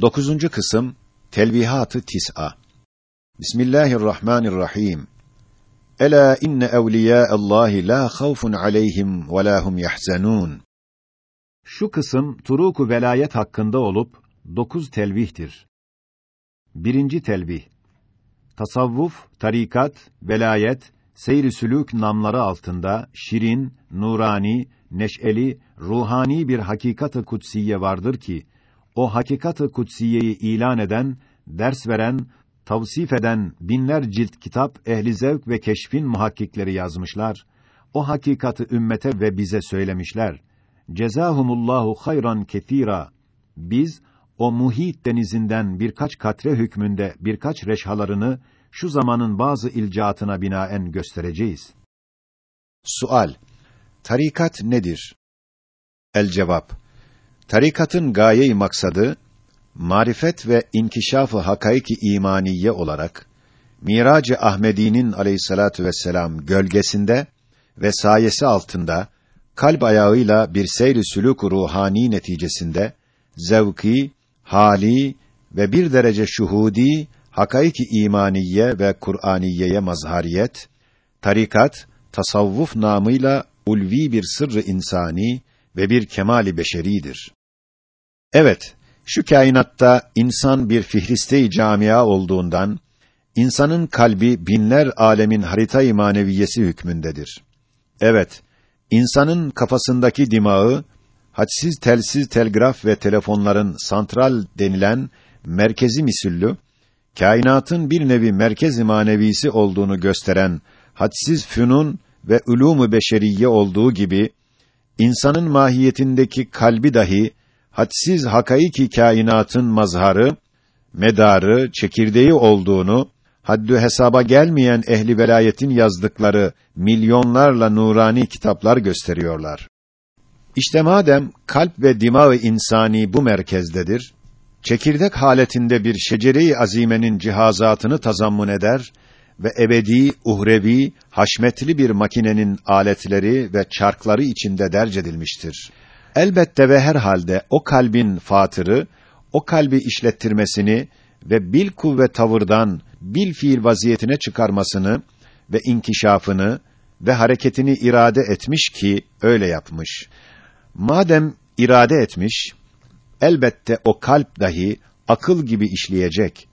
Dokuzuncu kısım Telvihat-ı Tis'a. Bismillahirrahmanirrahim. Ela inne evliyâ'allâhi lâ havfun aleyhim ve lâ hum yahzanûn. Şu kısım turuku velayet hakkında olup dokuz telvihtir. Birinci telvih. Tasavvuf, tarikat, velayet, seyr-i namları altında şirin, nurani, neşeli, ruhani bir hakikat-ı kutsiye vardır ki o hakikat-ı kutsiyeyi ilan eden, ders veren, tavsif eden binler cilt kitap ehli zevk ve keşfin muhakkikleri yazmışlar. O hakikatı ümmete ve bize söylemişler. Cezahumullahu hayran ketira. Biz o muhit denizinden birkaç katre hükmünde birkaç reşhalarını şu zamanın bazı ilcaatına binaen göstereceğiz. Sual: Tarikat nedir? El cevap: Tarikatın gaye-i maksadı marifet ve inkişafı hakaiki imaniye olarak Miracı Ahmedi'nin aleyhissalatu vesselam gölgesinde ve sayesi altında kalp ayağıyla bir seyr-i sülûk ruhani neticesinde zevki, hali ve bir derece şuhudi hakaiki imaniye ve Kur'aniyeye mazhariyet, tarikat, tasavvuf namıyla ulvi bir sırrı insani ve bir kemali beşeridir. Evet, şu kainatta insan bir fihriste-i camia olduğundan insanın kalbi binler alemin harita-i maneviyesi hükmündedir. Evet, insanın kafasındaki dimağı hadsiz telsiz telgraf ve telefonların santral denilen merkezi misüllü kainatın bir nevi merkez manevisi olduğunu gösteren hadsiz fünun ve ulûmu beşeriye olduğu gibi insanın mahiyetindeki kalbi dahi hadsiz hakaiki kainatın mazharı, medarı, çekirdeği olduğunu haddü hesaba gelmeyen ehli velayetin yazdıkları milyonlarla nurani kitaplar gösteriyorlar. İşte madem kalp ve dimağ insani bu merkezdedir, çekirdek haletinde bir şecere-i azimenin cihazatını tazammun eder ve ebedi, uhrevi, haşmetli bir makinenin aletleri ve çarkları içinde derc edilmiştir. Elbette ve herhalde o kalbin fatırı, o kalbi işlettirmesini ve bil kuvve tavırdan bil fiil vaziyetine çıkarmasını ve inkişafını ve hareketini irade etmiş ki öyle yapmış. Madem irade etmiş, elbette o kalp dahi akıl gibi işleyecek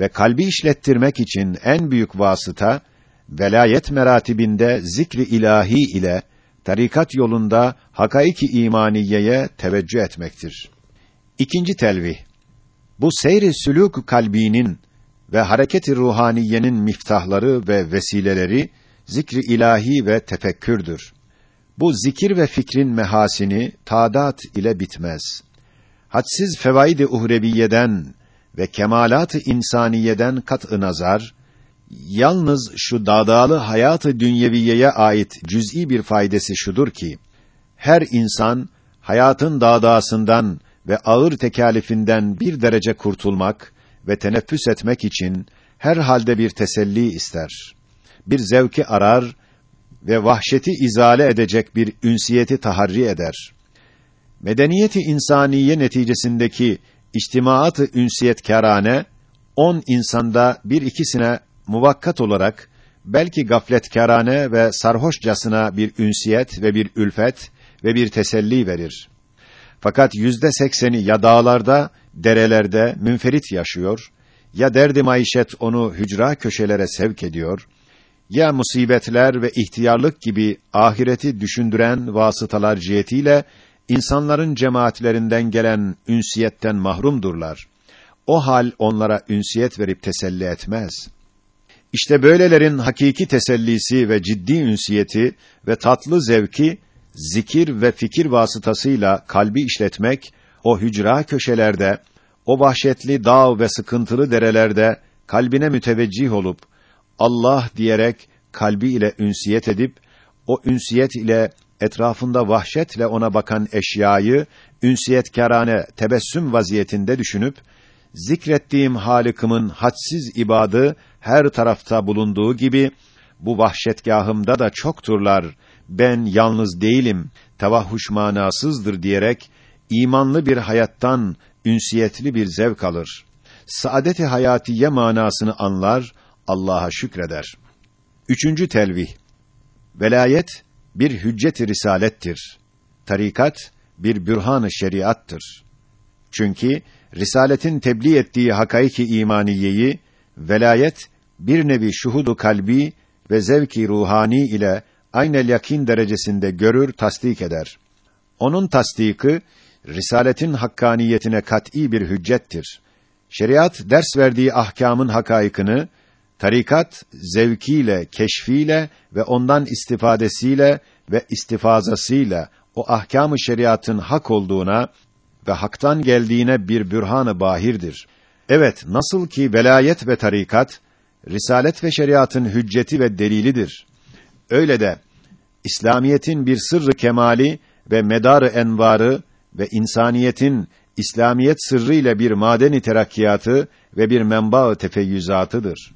ve kalbi işlettirmek için en büyük vasıta velayet meratibinde zikri ilahi ile tarikat yolunda hakaiki imaniyeye teveccüh etmektir. İkinci telvih. Bu seyri sülûk kalbinin ve hareketi ruhaniyenin miftahları ve vesileleri zikri ilahi ve tefekkürdür. Bu zikir ve fikrin mehasini tadat ile bitmez. Hadsiz fevaid-i uhreviyeden ve kemalat-ı insaniyeden kat-ı nazar yalnız şu dadalı hayatı dünyeviyeye ait cüz'i bir faydası şudur ki her insan hayatın dadasından ve ağır tekalifinden bir derece kurtulmak ve teneffüs etmek için her halde bir teselli ister. Bir zevki arar ve vahşeti izale edecek bir ünsiyeti taharri eder. Medeniyeti insaniye neticesindeki içtimaat-ı ünsiyetkarane on insanda bir ikisine muvakkat olarak belki gafletkârane ve sarhoşcasına bir ünsiyet ve bir ülfet ve bir teselli verir. Fakat yüzde sekseni ya dağlarda, derelerde münferit yaşıyor, ya derdi maişet onu hücra köşelere sevk ediyor, ya musibetler ve ihtiyarlık gibi ahireti düşündüren vasıtalar cihetiyle insanların cemaatlerinden gelen ünsiyetten mahrumdurlar. O hal onlara ünsiyet verip teselli etmez. İşte böylelerin hakiki tesellisi ve ciddi ünsiyeti ve tatlı zevki zikir ve fikir vasıtasıyla kalbi işletmek o hücra köşelerde o vahşetli dağ ve sıkıntılı derelerde kalbine müteveccih olup Allah diyerek kalbi ile ünsiyet edip o ünsiyet ile etrafında vahşetle ona bakan eşyayı ünsiyetkarane tebessüm vaziyetinde düşünüp zikrettiğim Halık'ımın hadsiz ibadı her tarafta bulunduğu gibi bu vahşetgahımda da çokturlar. Ben yalnız değilim, tevahhuş manasızdır diyerek imanlı bir hayattan ünsiyetli bir zevk alır. Saadet-i hayatiye manasını anlar, Allah'a şükreder. Üçüncü telvih. Velayet bir hüccet-i risalettir. Tarikat bir bürhan-ı şeriattır. Çünkü risaletin tebliğ ettiği hakaiki imaniyeyi velayet bir nevi şuhudu kalbi ve zevki ruhani ile aynel yakin derecesinde görür, tasdik eder. Onun tasdiki risaletin hakkaniyetine kat'î bir hüccettir. Şeriat ders verdiği ahkamın hakaikını tarikat zevkiyle, keşfiyle ve ondan istifadesiyle ve istifazasıyla o ahkâm-ı şeriatın hak olduğuna ve haktan geldiğine bir bürhan-ı bahirdir. Evet, nasıl ki velayet ve tarikat risalet ve şeriatın hücceti ve delilidir. Öyle de İslamiyetin bir sırrı kemali ve medarı envarı ve insaniyetin İslamiyet sırrı ile bir madeni terakkiyatı ve bir menba-ı tefeyyüzatıdır.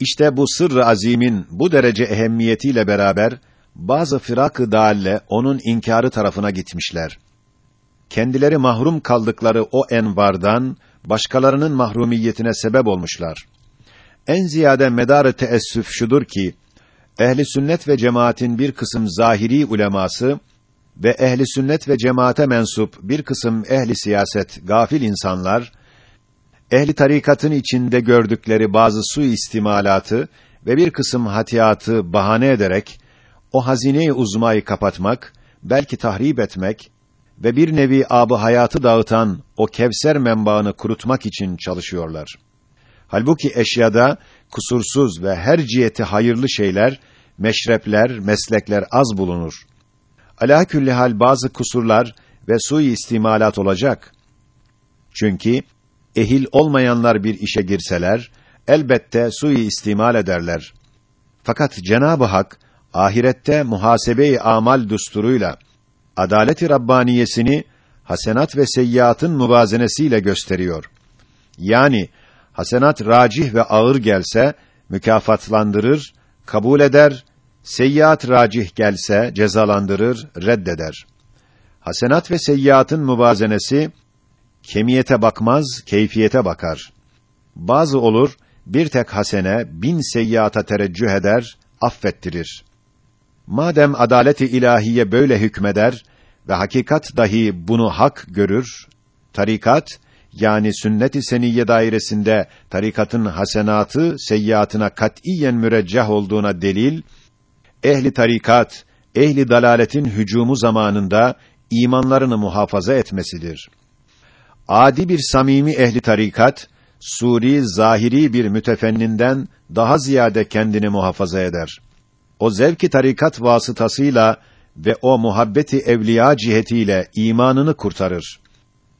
İşte bu sırrı azimin bu derece ehemmiyetiyle beraber bazı firak-ı onun inkarı tarafına gitmişler. Kendileri mahrum kaldıkları o envardan başkalarının mahrumiyetine sebep olmuşlar. En ziyade medarı teessüf şudur ki ehli sünnet ve cemaatin bir kısım zahiri uleması ve ehli sünnet ve cemaate mensup bir kısım ehli siyaset gafil insanlar ehli tarikatın içinde gördükleri bazı su istimalatı ve bir kısım hatiyatı bahane ederek o hazine-i uzmayı kapatmak, belki tahrip etmek ve bir nevi abı hayatı dağıtan o Kevser menbaını kurutmak için çalışıyorlar. Halbuki eşyada kusursuz ve her ciheti hayırlı şeyler, meşrepler, meslekler az bulunur. Ala hal bazı kusurlar ve sui istimalat olacak. Çünkü ehil olmayanlar bir işe girseler elbette sui istimal ederler. Fakat Cenab-ı Hak ahirette muhasebe-i amal düsturuyla adalet-i rabbaniyesini hasenat ve seyyiatın muvazenesiyle gösteriyor. Yani hasenat racih ve ağır gelse mükafatlandırır, kabul eder, seyyiat racih gelse cezalandırır, reddeder. Hasenat ve seyyiatın muvazenesi kemiyete bakmaz, keyfiyete bakar. Bazı olur, bir tek hasene bin seyyiata tereccüh eder, affettirir. Madem adaleti ilahiye böyle hükmeder ve hakikat dahi bunu hak görür, tarikat yani sünnet-i seniyye dairesinde tarikatın hasenatı seyyiatına katiyen mürecceh olduğuna delil ehli tarikat ehli dalaletin hücumu zamanında imanlarını muhafaza etmesidir. Adi bir samimi ehli tarikat suri zahiri bir mütefenninden daha ziyade kendini muhafaza eder. O zevki tarikat vasıtasıyla ve o muhabbeti evliya cihetiyle imanını kurtarır.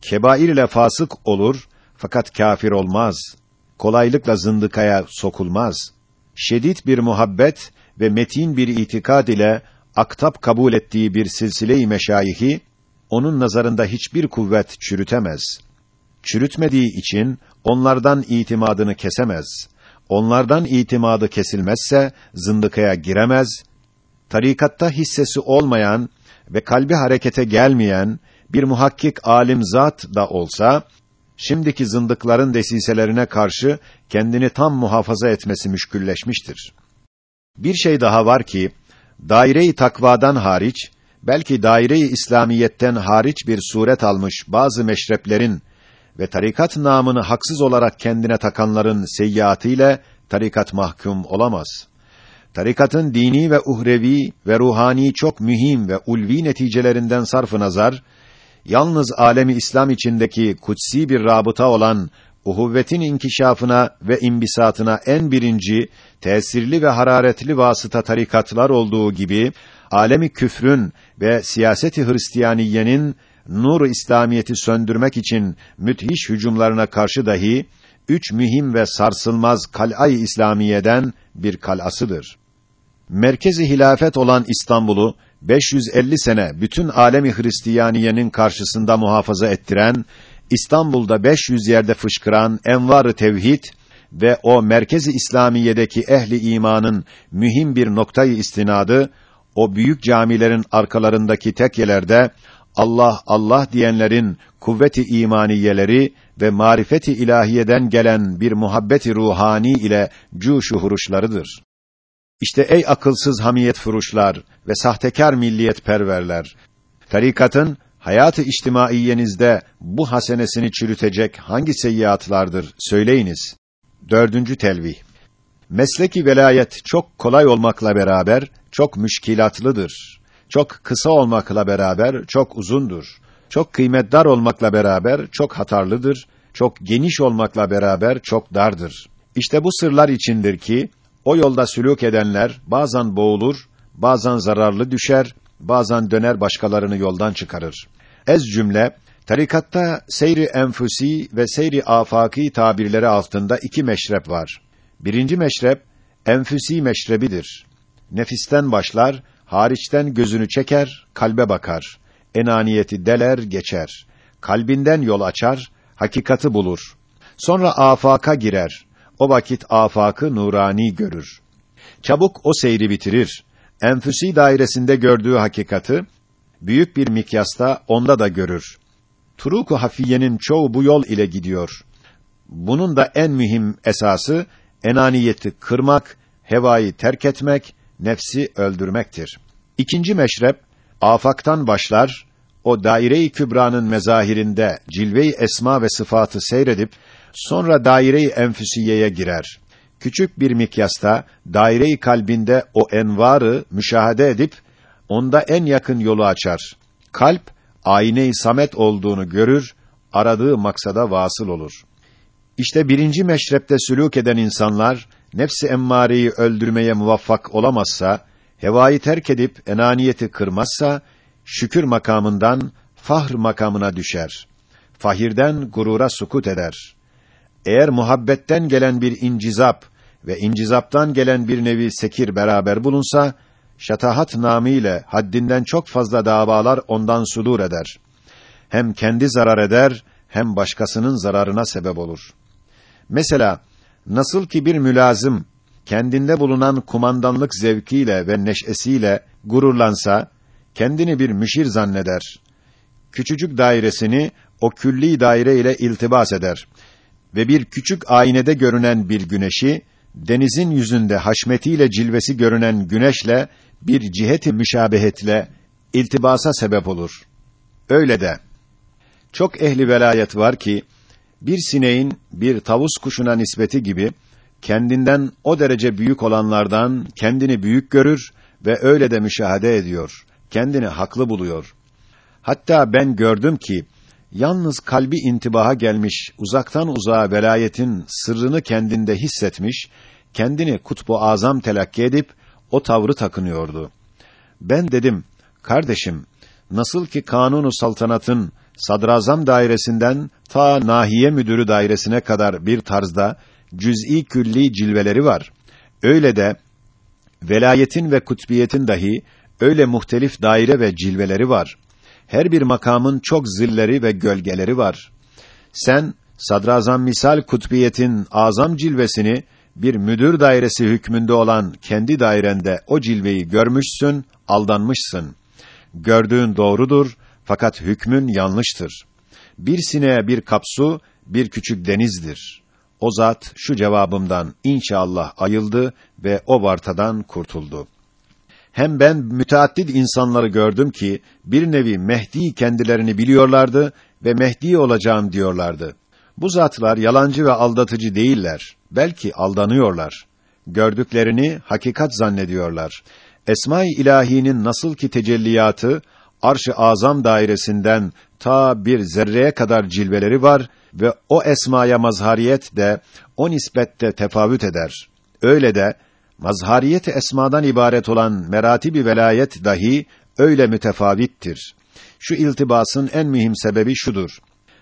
Kebair ile fasık olur fakat kafir olmaz. Kolaylıkla zındıkaya sokulmaz. Şedid bir muhabbet ve metin bir itikad ile aktap kabul ettiği bir silsile-i meşayihi onun nazarında hiçbir kuvvet çürütemez. Çürütmediği için onlardan itimadını kesemez. Onlardan itimadı kesilmezse zındıkaya giremez. Tarikatta hissesi olmayan ve kalbi harekete gelmeyen bir muhakkik alim zat da olsa şimdiki zındıkların desiselerine karşı kendini tam muhafaza etmesi müşkülleşmiştir. Bir şey daha var ki daire-i takvadan hariç belki daire-i İslamiyetten hariç bir suret almış bazı meşreplerin ve tarikat namını haksız olarak kendine takanların seyyiatıyla tarikat mahkum olamaz. Tarikatın dini ve uhrevi ve ruhani çok mühim ve ulvi neticelerinden sarfı nazar, yalnız alemi İslam içindeki kutsi bir rabıta olan uhuvvetin inkişafına ve imbisatına en birinci, tesirli ve hararetli vasıta tarikatlar olduğu gibi, alemi küfrün ve siyaseti Hristiyaniyenin nur İslamiyeti söndürmek için müthiş hücumlarına karşı dahi üç mühim ve sarsılmaz kal'ay İslamiye'den bir kal'asıdır. Merkezi hilafet olan İstanbul'u 550 sene bütün alemi Hristiyaniyenin karşısında muhafaza ettiren, İstanbul'da 500 yerde fışkıran envar-ı tevhid ve o merkezi İslamiye'deki ehli imanın mühim bir noktayı istinadı, o büyük camilerin arkalarındaki tekyelerde Allah Allah diyenlerin kuvveti imaniyeleri ve marifeti ilahiyeden gelen bir muhabbeti ruhani ile cuşu huruşlarıdır. İşte ey akılsız hamiyet furuşlar ve sahtekar milliyet perverler, tarikatın hayatı içtimaiyenizde bu hasenesini çürütecek hangi seyyiatlardır söyleyiniz. Dördüncü telvih. Mesleki velayet çok kolay olmakla beraber çok müşkilatlıdır. Çok kısa olmakla beraber çok uzundur. Çok kıymetdar olmakla beraber çok hatarlıdır. Çok geniş olmakla beraber çok dardır. İşte bu sırlar içindir ki o yolda sülûk edenler bazen boğulur, bazen zararlı düşer, bazen döner başkalarını yoldan çıkarır. Ez cümle tarikatta seyri enfüsi ve seyri afaki tabirleri altında iki meşrep var. Birinci meşrep enfüsi meşrebidir. Nefisten başlar, hariçten gözünü çeker, kalbe bakar. Enaniyeti deler, geçer. Kalbinden yol açar, hakikati bulur. Sonra afaka girer. O vakit afakı nurani görür. Çabuk o seyri bitirir. Enfüsi dairesinde gördüğü hakikati büyük bir mikyasta onda da görür. Turuku hafiyenin çoğu bu yol ile gidiyor. Bunun da en mühim esası enaniyeti kırmak, hevayı terk etmek, nefsi öldürmektir. İkinci meşrep afaktan başlar, o daire-i kübranın mezahirinde cilve-i esma ve sıfatı seyredip sonra daire-i enfüsiyeye girer. Küçük bir mikyasta daire-i kalbinde o envarı müşahede edip onda en yakın yolu açar. Kalp ayne-i samet olduğunu görür, aradığı maksada vasıl olur. İşte birinci meşrepte sülûk eden insanlar nefsi emmareyi öldürmeye muvaffak olamazsa, hevayı terk edip enaniyeti kırmazsa şükür makamından fahr makamına düşer. Fahirden gurura sukut eder. Eğer muhabbetten gelen bir incizap ve incizaptan gelen bir nevi sekir beraber bulunsa, şatahat namiyle haddinden çok fazla davalar ondan sudur eder. Hem kendi zarar eder, hem başkasının zararına sebep olur. Mesela, nasıl ki bir mülazım, kendinde bulunan kumandanlık zevkiyle ve neşesiyle gururlansa, kendini bir müşir zanneder. Küçücük dairesini o külli daire ile iltibas eder ve bir küçük aynede görünen bir güneşi denizin yüzünde haşmetiyle cilvesi görünen güneşle bir ciheti müşabehetle iltibasa sebep olur. Öyle de çok ehli velayet var ki bir sineğin bir tavus kuşuna nispeti gibi kendinden o derece büyük olanlardan kendini büyük görür ve öyle de müşahede ediyor. Kendini haklı buluyor. Hatta ben gördüm ki yalnız kalbi intibaha gelmiş, uzaktan uzağa velayetin sırrını kendinde hissetmiş, kendini kutbu azam telakki edip o tavrı takınıyordu. Ben dedim, kardeşim, nasıl ki kanunu saltanatın sadrazam dairesinden ta nahiye müdürü dairesine kadar bir tarzda cüz'i külli cilveleri var. Öyle de velayetin ve kutbiyetin dahi öyle muhtelif daire ve cilveleri var. Her bir makamın çok zilleri ve gölgeleri var. Sen sadrazam misal kutbiyetin azam cilvesini bir müdür dairesi hükmünde olan kendi dairende o cilveyi görmüşsün, aldanmışsın. Gördüğün doğrudur fakat hükmün yanlıştır. Bir sineğe bir kapsu, bir küçük denizdir. O zat şu cevabımdan inşallah ayıldı ve o vartadan kurtuldu. Hem ben müteaddit insanları gördüm ki bir nevi Mehdi kendilerini biliyorlardı ve Mehdi olacağım diyorlardı. Bu zatlar yalancı ve aldatıcı değiller. Belki aldanıyorlar. Gördüklerini hakikat zannediyorlar. Esma-i İlahi'nin nasıl ki tecelliyatı arş-ı azam dairesinden ta bir zerreye kadar cilveleri var ve o esmaya mazhariyet de o nispette tefavüt eder. Öyle de mazhariyet esmadan ibaret olan meratibi velayet dahi öyle mütefavittir. Şu iltibasın en mühim sebebi şudur.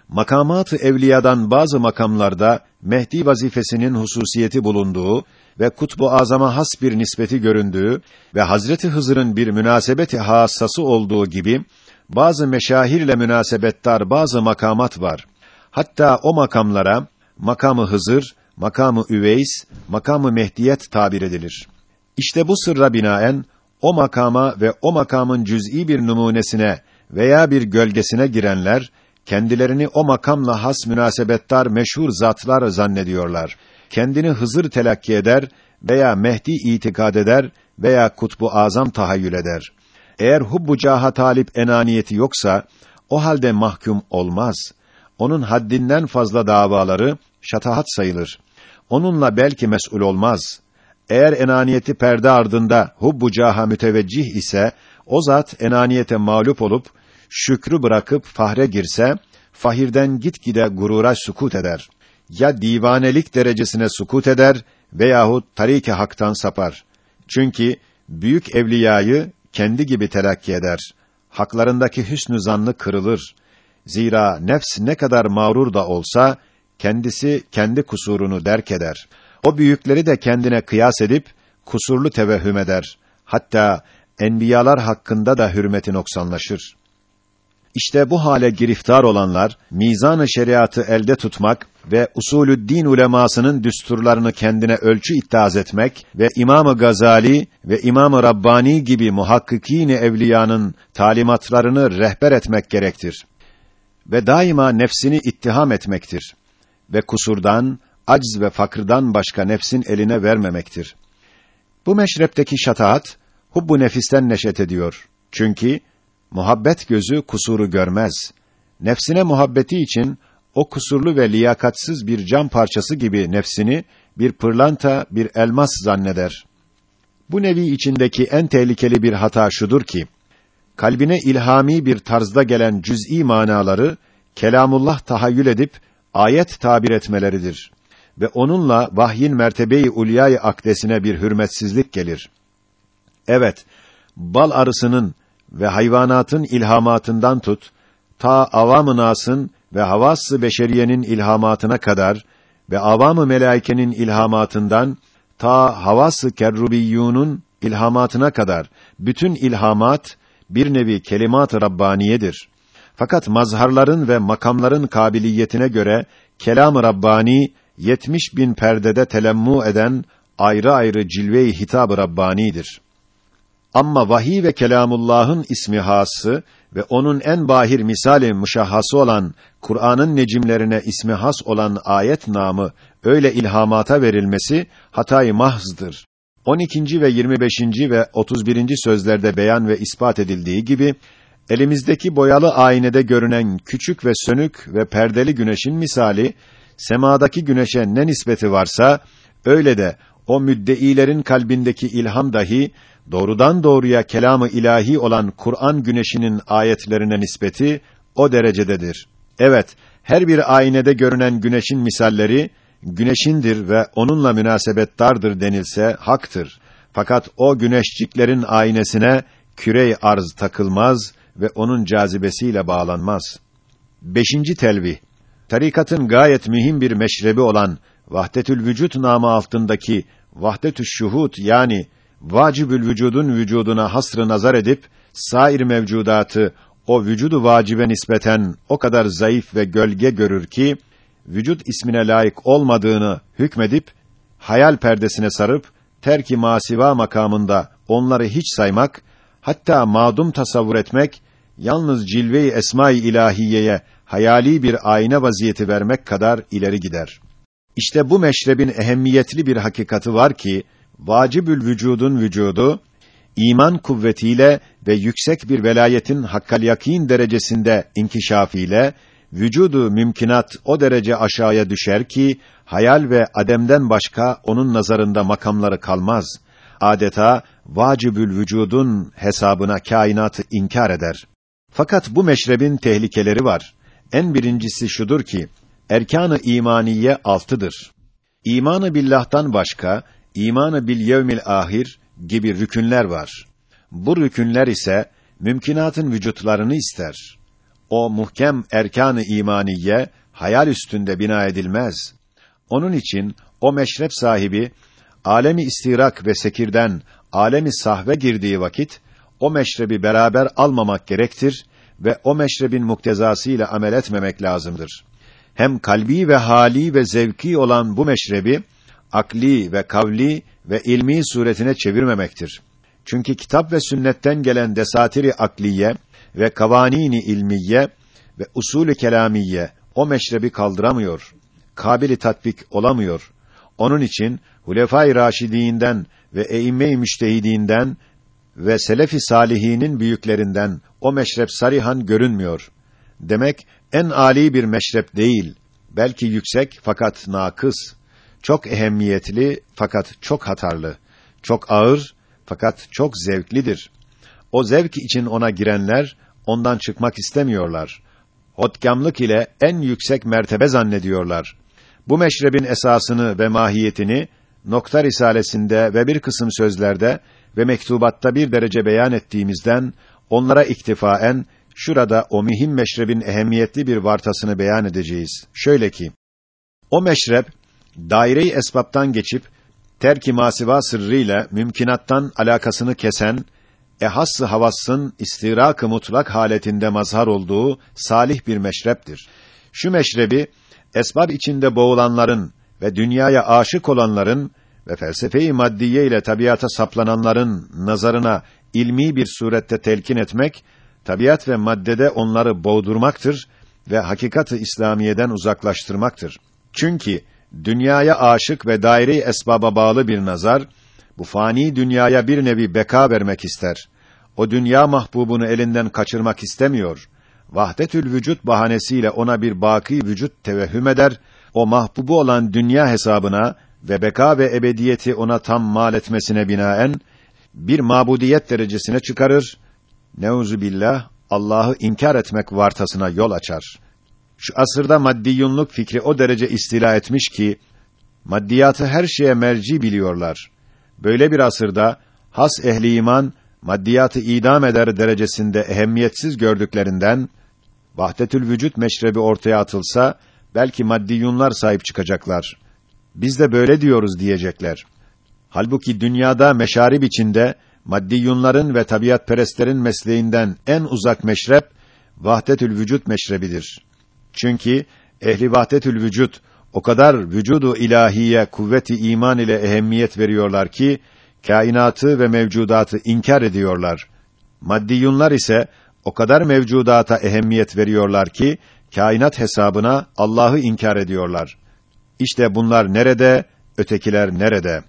Makamat-ı evliyadan bazı makamlarda Mehdi vazifesinin hususiyeti bulunduğu ve kutbu azama has bir nispeti göründüğü ve Hazreti Hızır'ın bir münasebeti hassası olduğu gibi bazı meşahirle münasebettar bazı makamat var. Hatta o makamlara makamı Hızır, makamı Üveys, makamı Mehdiyet tabir edilir. İşte bu sırra binaen o makama ve o makamın cüz'i bir numunesine veya bir gölgesine girenler kendilerini o makamla has münasebettar meşhur zatlar zannediyorlar. Kendini Hızır telakki eder veya Mehdi itikad eder veya Kutbu Azam tahayyül eder. Eğer hubbu caha talip enaniyeti yoksa o halde mahkum olmaz. Onun haddinden fazla davaları şatahat sayılır. Onunla belki mesul olmaz. Eğer enaniyeti perde ardında hubbu caha müteveccih ise o zat enaniyete mağlup olup şükrü bırakıp fahre girse fahirden gitgide gurura sukut eder. Ya divanelik derecesine sukut eder veyahut tarik-i haktan sapar. Çünkü büyük evliyayı kendi gibi telakki eder. Haklarındaki hüsnü zannı kırılır. Zira nefs ne kadar mağrur da olsa kendisi kendi kusurunu derk eder. O büyükleri de kendine kıyas edip kusurlu tevehhüm eder. Hatta enbiyalar hakkında da hürmeti noksanlaşır. İşte bu hale giriftar olanlar mizan-ı şeriatı elde tutmak ve usulü din ulemasının düsturlarını kendine ölçü ittihaz etmek ve İmam-ı Gazali ve İmam-ı Rabbani gibi muhakkikîn evliyanın talimatlarını rehber etmek gerektir. Ve daima nefsini ittiham etmektir. Ve kusurdan, acz ve fakırdan başka nefsin eline vermemektir. Bu meşrepteki şataat, hubbu nefisten neşet ediyor. Çünkü muhabbet gözü kusuru görmez. Nefsine muhabbeti için o kusurlu ve liyakatsız bir cam parçası gibi nefsini bir pırlanta, bir elmas zanneder. Bu nevi içindeki en tehlikeli bir hata şudur ki kalbine ilhami bir tarzda gelen cüz'i manaları kelamullah tahayyül edip ayet tabir etmeleridir ve onunla vahyin mertebeyi ulyayı akdesine bir hürmetsizlik gelir. Evet, bal arısının ve hayvanatın ilhamatından tut, ta avam-ı nasın ve havas-ı beşeriyenin ilhamatına kadar ve avam-ı melaikenin ilhamatından ta havas-ı kerrubiyyunun ilhamatına kadar bütün ilhamat bir nevi kelimat-ı rabbaniyedir. Fakat mazharların ve makamların kabiliyetine göre kelam-ı rabbani 70 bin perdede telemmu eden ayrı ayrı cilve-i hitab-ı rabbanidir. Ama vahiy ve kelamullah'ın ismi hası ve onun en bahir misali müşahhası olan Kur'an'ın necimlerine ismi has olan ayet namı öyle ilhamata verilmesi hatayı mahzdır. 12. ve 25. ve 31. sözlerde beyan ve ispat edildiği gibi elimizdeki boyalı aynede görünen küçük ve sönük ve perdeli güneşin misali semadaki güneşe ne nispeti varsa öyle de o müddeilerin kalbindeki ilham dahi doğrudan doğruya kelamı ilahi olan Kur'an güneşinin ayetlerine nispeti o derecededir. Evet, her bir aynede görünen güneşin misalleri güneşindir ve onunla münasebettardır denilse haktır. Fakat o güneşciklerin aynesine kürey arz takılmaz ve onun cazibesiyle bağlanmaz. Beşinci telvih. Tarikatın gayet mühim bir meşrebi olan Vahdetül Vücut namı altındaki Vahdetü'ş Şuhud yani vacibül vücudun vücuduna hasrı nazar edip sair mevcudatı o vücudu vacibe nispeten o kadar zayıf ve gölge görür ki vücut ismine layık olmadığını hükmedip hayal perdesine sarıp terki masiva makamında onları hiç saymak hatta madum tasavvur etmek yalnız cilve-i esma-i ilahiyeye hayali bir ayna vaziyeti vermek kadar ileri gider. İşte bu meşrebin ehemmiyetli bir hakikati var ki vacibül vücudun vücudu iman kuvvetiyle ve yüksek bir velayetin hakkal yakin derecesinde inkişafiyle vücudu mümkinat o derece aşağıya düşer ki hayal ve ademden başka onun nazarında makamları kalmaz. Adeta vacibül vücudun hesabına kainatı inkar eder. Fakat bu meşrebin tehlikeleri var. En birincisi şudur ki erkanı imaniye altıdır. İmanı billah'tan başka imanı bil yevmil ahir gibi rükünler var. Bu rükünler ise mümkinatın vücutlarını ister. O muhkem erkanı imaniye hayal üstünde bina edilmez. Onun için o meşrep sahibi alemi istirak ve sekirden alemi sahve girdiği vakit o meşrebi beraber almamak gerektir ve o meşrebin muktezası ile amel etmemek lazımdır. Hem kalbi ve hali ve zevki olan bu meşrebi akli ve kavli ve ilmi suretine çevirmemektir. Çünkü kitap ve sünnetten gelen desatiri akliye ve kavanini ilmiye ve usulü kelamiye o meşrebi kaldıramıyor. Kabili tatbik olamıyor. Onun için Hulefâ-i Raşidiğinden ve eîmme-i müştehidinden ve selef-i salihinin büyüklerinden o meşrep sarihan görünmüyor. Demek en âli bir meşrep değil, belki yüksek fakat nakıs, çok ehemmiyetli fakat çok hatarlı, çok ağır fakat çok zevklidir. O zevk için ona girenler ondan çıkmak istemiyorlar. Hotkamlık ile en yüksek mertebe zannediyorlar. Bu meşrebin esasını ve mahiyetini Nokta Risalesinde ve bir kısım sözlerde ve mektubatta bir derece beyan ettiğimizden onlara iktifaen şurada o mühim meşrebin ehemmiyetli bir vartasını beyan edeceğiz. Şöyle ki o meşrep daire-i esbaptan geçip terk-i masiva sırrıyla mümkinattan alakasını kesen ehas-ı havassın istirak-ı mutlak haletinde mazhar olduğu salih bir meşreptir. Şu meşrebi esbab içinde boğulanların ve dünyaya aşık olanların ve felsefe-i maddiye ile tabiata saplananların nazarına ilmi bir surette telkin etmek, tabiat ve maddede onları boğdurmaktır ve hakikatı İslamiyeden uzaklaştırmaktır. Çünkü dünyaya aşık ve daire-i esbaba bağlı bir nazar, bu fani dünyaya bir nevi beka vermek ister. O dünya mahbubunu elinden kaçırmak istemiyor. Vahdetül vücut bahanesiyle ona bir baki vücut tevehhüm eder, o mahbubu olan dünya hesabına ve beka ve ebediyeti ona tam mal etmesine binaen bir mabudiyet derecesine çıkarır. Neuzu billah Allah'ı inkar etmek vartasına yol açar. Şu asırda maddiyunluk fikri o derece istila etmiş ki maddiyatı her şeye merci biliyorlar. Böyle bir asırda has ehli iman maddiyatı idam eder derecesinde ehemmiyetsiz gördüklerinden vahdetül vücut meşrebi ortaya atılsa belki maddiyunlar sahip çıkacaklar. Biz de böyle diyoruz diyecekler. Halbuki dünyada meşarib içinde maddiyunların ve tabiatperestlerin mesleğinden en uzak meşrep vahdetül vücut meşrebidir. Çünkü ehli vahdetül vücut o kadar vücudu ilahiye kuvveti iman ile ehemmiyet veriyorlar ki kainatı ve mevcudatı inkar ediyorlar. Maddiyunlar ise o kadar mevcudata ehemmiyet veriyorlar ki kainat hesabına Allah'ı inkar ediyorlar. İşte bunlar nerede, ötekiler nerede?